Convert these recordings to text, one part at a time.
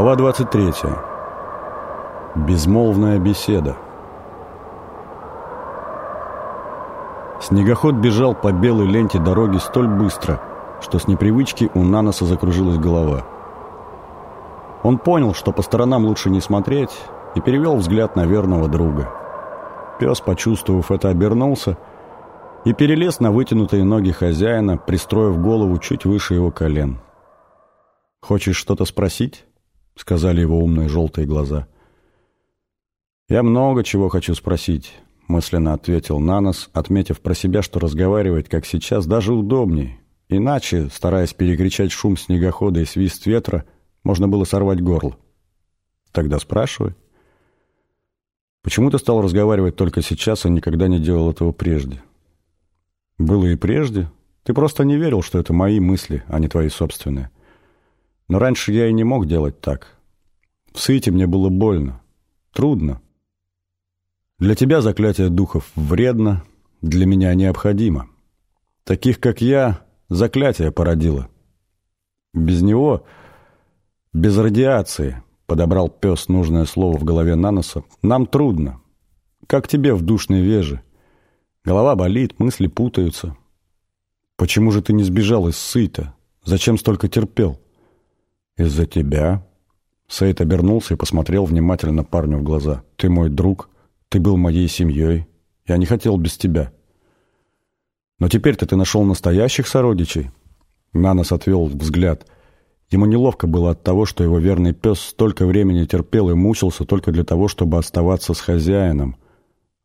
Глава 23. Безмолвная беседа. Снегоход бежал по белой ленте дороги столь быстро, что с непривычки у Наноса закружилась голова. Он понял, что по сторонам лучше не смотреть, и перевел взгляд на верного друга. Пес, почувствовав это, обернулся и перелез на вытянутые ноги хозяина, пристроив голову чуть выше его колен. «Хочешь что-то спросить?» — сказали его умные желтые глаза. «Я много чего хочу спросить», — мысленно ответил Нанос, отметив про себя, что разговаривать, как сейчас, даже удобней. Иначе, стараясь перекричать шум снегохода и свист ветра, можно было сорвать горло. «Тогда спрашивай». «Почему ты стал разговаривать только сейчас, а никогда не делал этого прежде?» «Было и прежде. Ты просто не верил, что это мои мысли, а не твои собственные». Но раньше я и не мог делать так. В Сыте мне было больно, трудно. Для тебя заклятие духов вредно, для меня необходимо. Таких, как я, заклятие породило. Без него, без радиации, подобрал пес нужное слово в голове Наноса, нам трудно. Как тебе в душной веже. Голова болит, мысли путаются. Почему же ты не сбежал из Сыта? Зачем столько терпел? «Из-за тебя?» Сейд обернулся и посмотрел внимательно парню в глаза. «Ты мой друг, ты был моей семьей. Я не хотел без тебя». «Но теперь-то ты нашел настоящих сородичей?» Нанос отвел взгляд. Ему неловко было от того, что его верный пес столько времени терпел и мучился только для того, чтобы оставаться с хозяином.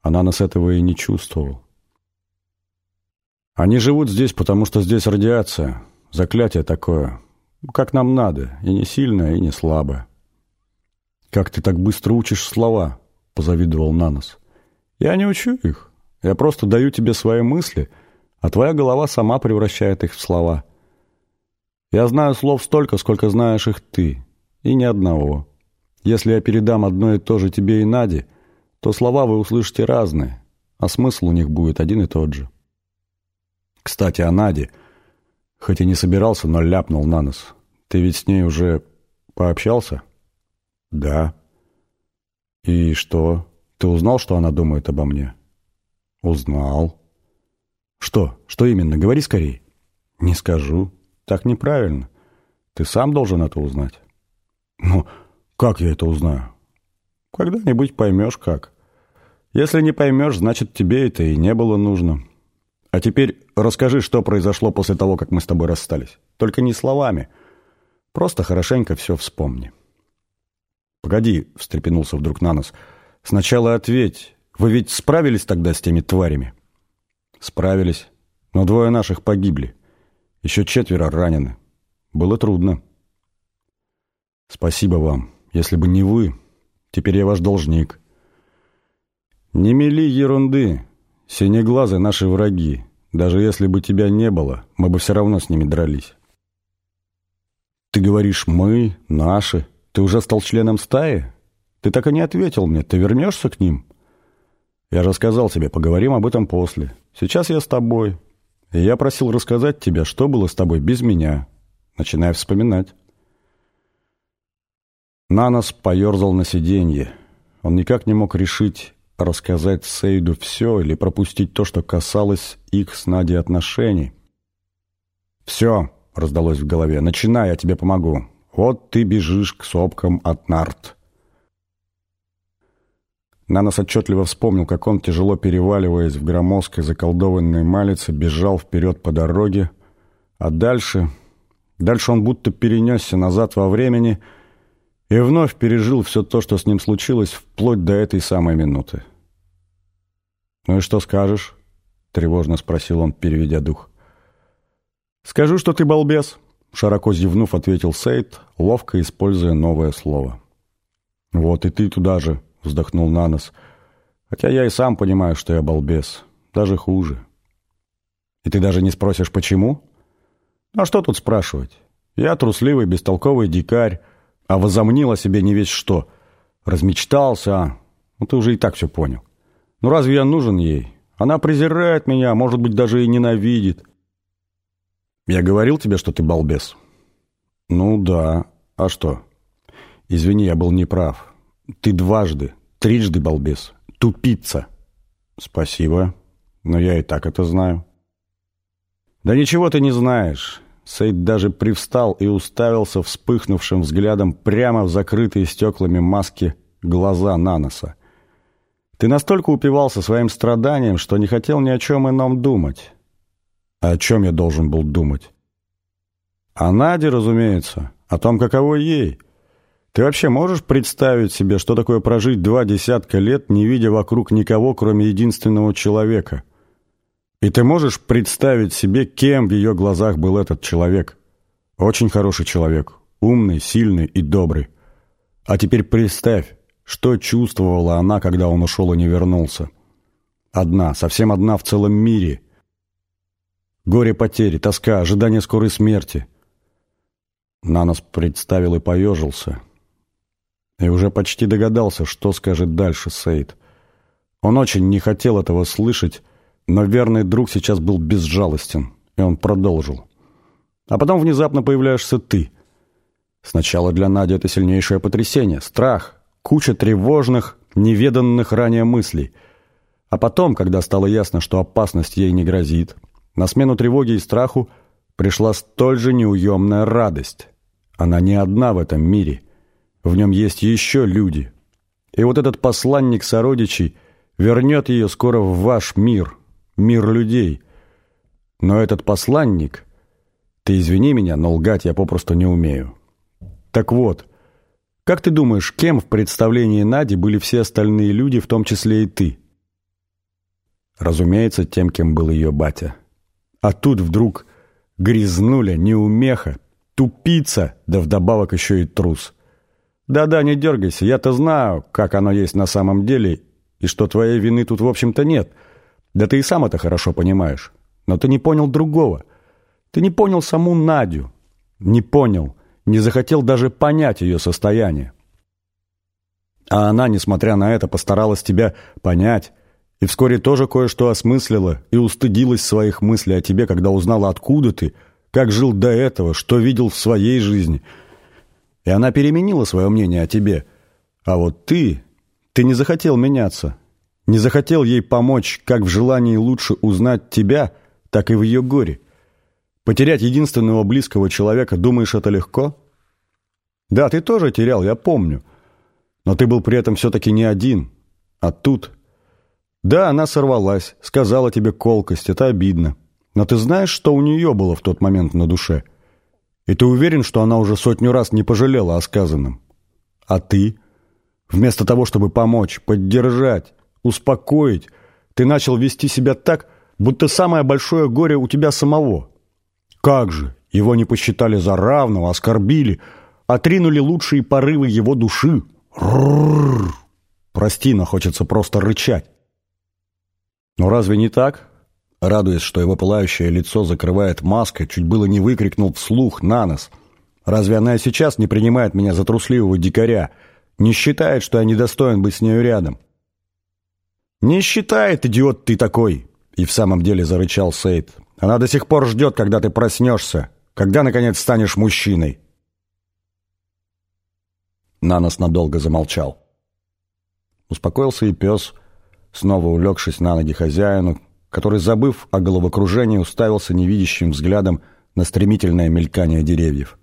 А Нанос этого и не чувствовал. «Они живут здесь, потому что здесь радиация. Заклятие такое. Как нам надо, и не сильно, и не слабо. «Как ты так быстро учишь слова?» — позавидовал Нанос. «Я не учу их. Я просто даю тебе свои мысли, а твоя голова сама превращает их в слова. Я знаю слов столько, сколько знаешь их ты, и ни одного. Если я передам одно и то же тебе и Наде, то слова вы услышите разные, а смысл у них будет один и тот же. Кстати, о Наде — Хоть и не собирался, но ляпнул на нос. «Ты ведь с ней уже пообщался?» «Да». «И что? Ты узнал, что она думает обо мне?» «Узнал». «Что? Что именно? Говори скорее». «Не скажу. Так неправильно. Ты сам должен это узнать». «Ну, как я это узнаю?» «Когда-нибудь поймешь, как. Если не поймешь, значит, тебе это и не было нужно». А теперь расскажи, что произошло после того, как мы с тобой расстались. Только не словами. Просто хорошенько все вспомни. «Погоди», — встрепенулся вдруг Нанос. «Сначала ответь. Вы ведь справились тогда с теми тварями?» «Справились. Но двое наших погибли. Еще четверо ранены. Было трудно». «Спасибо вам. Если бы не вы, теперь я ваш должник». «Не мели ерунды. Синеглазы — наши враги. Даже если бы тебя не было, мы бы все равно с ними дрались. Ты говоришь «мы», «наши». Ты уже стал членом стаи? Ты так и не ответил мне. Ты вернешься к ним? Я же сказал тебе, поговорим об этом после. Сейчас я с тобой. И я просил рассказать тебе, что было с тобой без меня. Начинай вспоминать. Нанос поерзал на сиденье. Он никак не мог решить, рассказать Сейду все или пропустить то, что касалось их с Надей отношений. «Все», — раздалось в голове, — «начинай, я тебе помогу. Вот ты бежишь к сопкам от нарт». Нанос отчетливо вспомнил, как он, тяжело переваливаясь в громоздкой заколдованной малице, бежал вперед по дороге, а дальше... Дальше он будто перенесся назад во времени — и вновь пережил все то, что с ним случилось, вплоть до этой самой минуты. «Ну и что скажешь?» — тревожно спросил он, переведя дух. «Скажу, что ты балбес», — широко зевнув, ответил Сейд, ловко используя новое слово. «Вот и ты туда же», — вздохнул Нанос. «Хотя я и сам понимаю, что я балбес. Даже хуже». «И ты даже не спросишь, почему?» «А что тут спрашивать? Я трусливый, бестолковый дикарь, а возомнил о себе не весь что. Размечтался, а? Ну, ты уже и так все понял. Ну, разве я нужен ей? Она презирает меня, может быть, даже и ненавидит. Я говорил тебе, что ты балбес? Ну, да. А что? Извини, я был неправ. Ты дважды, трижды балбес. Тупица. Спасибо, но я и так это знаю. Да ничего ты не знаешь. Сейд даже привстал и уставился вспыхнувшим взглядом прямо в закрытые стеклами маски глаза Наноса. Ты настолько упивался своим страданием, что не хотел ни о чем ином думать. О чем я должен был думать? О Наде, разумеется, о том, каково ей. Ты вообще можешь представить себе, что такое прожить два десятка лет, не видя вокруг никого, кроме единственного человека — и ты можешь представить себе, кем в ее глазах был этот человек? Очень хороший человек, умный, сильный и добрый. А теперь представь, что чувствовала она, когда он ушел и не вернулся. Одна, совсем одна в целом мире. Горе потери, тоска, ожидание скорой смерти. Нанос представил и поежился. И уже почти догадался, что скажет дальше Сейд. Он очень не хотел этого слышать, но верный друг сейчас был безжалостен, и он продолжил. А потом внезапно появляешься ты. Сначала для Нади это сильнейшее потрясение, страх, куча тревожных, неведанных ранее мыслей. А потом, когда стало ясно, что опасность ей не грозит, на смену тревоги и страху пришла столь же неуемная радость. Она не одна в этом мире. В нем есть еще люди. И вот этот посланник сородичей вернет ее скоро в ваш мир, мир людей. Но этот посланник... Ты извини меня, но лгать я попросту не умею. Так вот, как ты думаешь, кем в представлении Нади были все остальные люди, в том числе и ты? Разумеется, тем, кем был ее батя. А тут вдруг грязнуля, неумеха, тупица, да вдобавок еще и трус. Да-да, не дергайся, я-то знаю, как оно есть на самом деле, и что твоей вины тут, в общем-то, нет — да ты и сам это хорошо понимаешь. Но ты не понял другого. Ты не понял саму Надю. Не понял. Не захотел даже понять ее состояние. А она, несмотря на это, постаралась тебя понять. И вскоре тоже кое-что осмыслила и устыдилась своих мыслей о тебе, когда узнала, откуда ты, как жил до этого, что видел в своей жизни. И она переменила свое мнение о тебе. А вот ты... Ты не захотел меняться не захотел ей помочь как в желании лучше узнать тебя, так и в ее горе. Потерять единственного близкого человека, думаешь, это легко? Да, ты тоже терял, я помню. Но ты был при этом все-таки не один. А тут... Да, она сорвалась, сказала тебе колкость, это обидно. Но ты знаешь, что у нее было в тот момент на душе? И ты уверен, что она уже сотню раз не пожалела о сказанном? А ты? Вместо того, чтобы помочь, поддержать, успокоить, ты начал вести себя так, будто самое большое горе у тебя самого. Как же, его не посчитали за равного, оскорбили, отринули лучшие порывы его души. Ррррр. Прости, но хочется просто рычать. Но разве не так? Радуясь, что его пылающее лицо закрывает маска, чуть было не выкрикнул вслух на нос. Разве она и сейчас не принимает меня за трусливого дикаря, не считает, что я недостоин быть с нею рядом? «Не считает, идиот ты такой!» И в самом деле зарычал Сейд. «Она до сих пор ждет, когда ты проснешься, когда, наконец, станешь мужчиной!» Нанос надолго замолчал. Успокоился и пес, снова улегшись на ноги хозяину, который, забыв о головокружении, уставился невидящим взглядом на стремительное мелькание деревьев.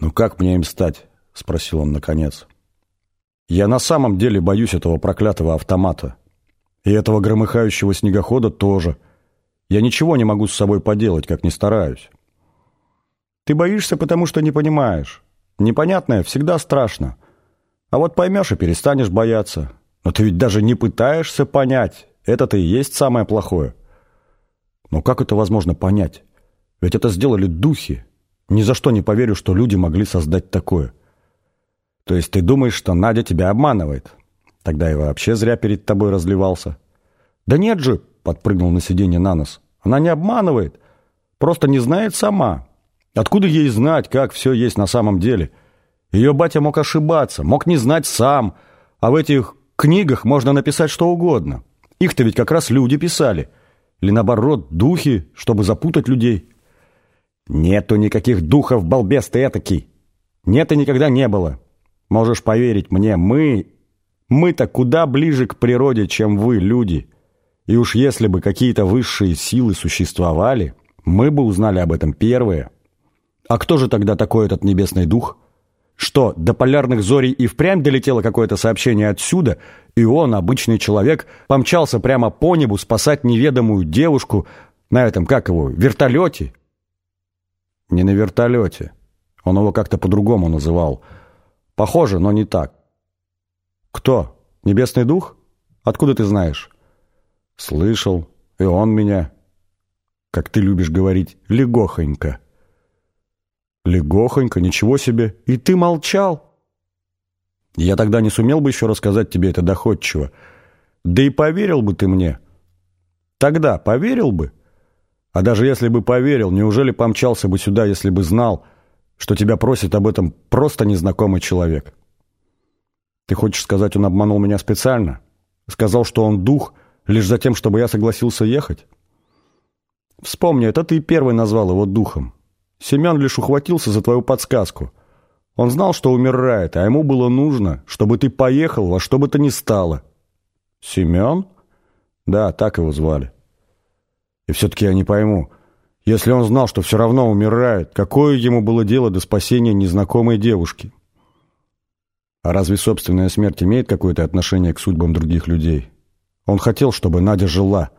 «Ну как мне им стать?» — спросил он наконец. Я на самом деле боюсь этого проклятого автомата. И этого громыхающего снегохода тоже. Я ничего не могу с собой поделать, как ни стараюсь. Ты боишься, потому что не понимаешь. Непонятное всегда страшно. А вот поймешь и перестанешь бояться. Но ты ведь даже не пытаешься понять. Это-то и есть самое плохое. Но как это возможно понять? Ведь это сделали духи. Ни за что не поверю, что люди могли создать такое. То есть ты думаешь, что Надя тебя обманывает? Тогда и вообще зря перед тобой разливался. Да нет же, подпрыгнул на сиденье на нос. Она не обманывает. Просто не знает сама. Откуда ей знать, как все есть на самом деле? Ее батя мог ошибаться, мог не знать сам. А в этих книгах можно написать что угодно. Их-то ведь как раз люди писали. Или наоборот, духи, чтобы запутать людей. Нету никаких духов, балбес ты этакий. Нет и никогда не было. Можешь поверить мне, мы... Мы-то куда ближе к природе, чем вы, люди. И уж если бы какие-то высшие силы существовали, мы бы узнали об этом первые. А кто же тогда такой этот небесный дух? Что, до полярных зорей и впрямь долетело какое-то сообщение отсюда, и он, обычный человек, помчался прямо по небу спасать неведомую девушку на этом, как его, вертолете? Не на вертолете. Он его как-то по-другому называл. Похоже, но не так. Кто? Небесный дух? Откуда ты знаешь? Слышал. И он меня, как ты любишь говорить, легохонько. Легохонько, ничего себе. И ты молчал? Я тогда не сумел бы еще рассказать тебе это доходчиво. Да и поверил бы ты мне. Тогда поверил бы? А даже если бы поверил, неужели помчался бы сюда, если бы знал, что тебя просит об этом просто незнакомый человек? Ты хочешь сказать, он обманул меня специально? Сказал, что он дух, лишь за тем, чтобы я согласился ехать? Вспомни, это ты первый назвал его духом. Семен лишь ухватился за твою подсказку. Он знал, что умирает, а ему было нужно, чтобы ты поехал во что бы то ни стало. Семен? Да, так его звали. И все-таки я не пойму, если он знал, что все равно умирает, какое ему было дело до спасения незнакомой девушки? А разве собственная смерть имеет какое-то отношение к судьбам других людей? Он хотел, чтобы Надя жила.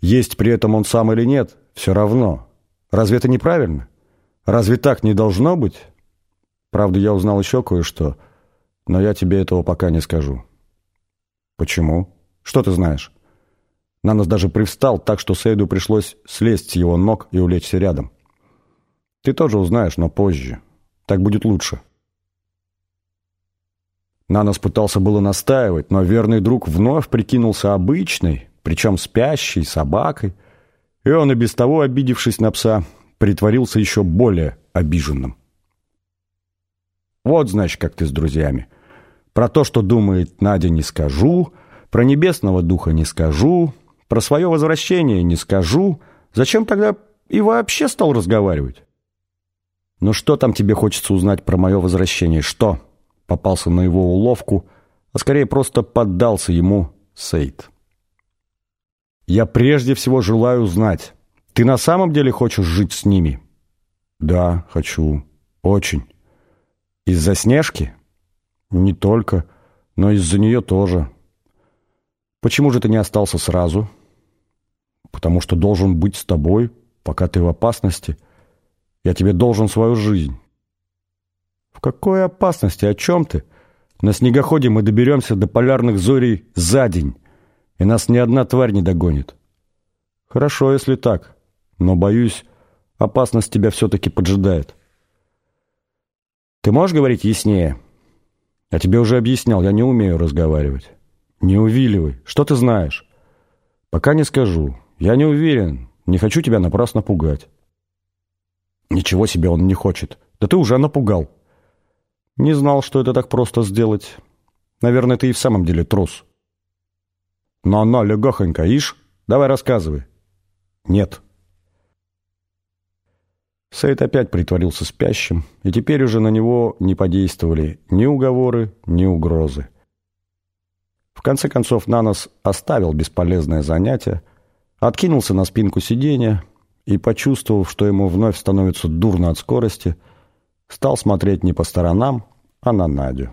Есть при этом он сам или нет, все равно. Разве это неправильно? Разве так не должно быть? Правда, я узнал еще кое-что, но я тебе этого пока не скажу. Почему? Что ты знаешь? Нанос даже привстал так, что Сейду пришлось слезть с его ног и улечься рядом. Ты тоже узнаешь, но позже. Так будет лучше. Нанос пытался было настаивать, но верный друг вновь прикинулся обычной, причем спящей собакой, и он и без того, обидевшись на пса, притворился еще более обиженным. Вот, значит, как ты с друзьями. Про то, что думает Надя, не скажу, про небесного духа не скажу, про свое возвращение не скажу. Зачем тогда и вообще стал разговаривать? Ну что там тебе хочется узнать про мое возвращение? Что? Попался на его уловку, а скорее просто поддался ему Сейд. Я прежде всего желаю знать, ты на самом деле хочешь жить с ними? Да, хочу. Очень. Из-за Снежки? Не только, но из-за нее тоже. Почему же ты не остался сразу? потому что должен быть с тобой, пока ты в опасности. Я тебе должен свою жизнь». «В какой опасности? О чем ты? На снегоходе мы доберемся до полярных зорей за день, и нас ни одна тварь не догонит». «Хорошо, если так, но, боюсь, опасность тебя все-таки поджидает». «Ты можешь говорить яснее?» «Я тебе уже объяснял, я не умею разговаривать». «Не увиливай. Что ты знаешь?» «Пока не скажу. «Я не уверен. Не хочу тебя напрасно пугать». «Ничего себе он не хочет. Да ты уже напугал». «Не знал, что это так просто сделать. Наверное, ты и в самом деле трус». «Но-но, легохонько, ишь, давай рассказывай». «Нет». Сейд опять притворился спящим, и теперь уже на него не подействовали ни уговоры, ни угрозы. В конце концов, Нанос оставил бесполезное занятие, откинулся на спинку сиденья и, почувствовав, что ему вновь становится дурно от скорости, стал смотреть не по сторонам, а на Надю.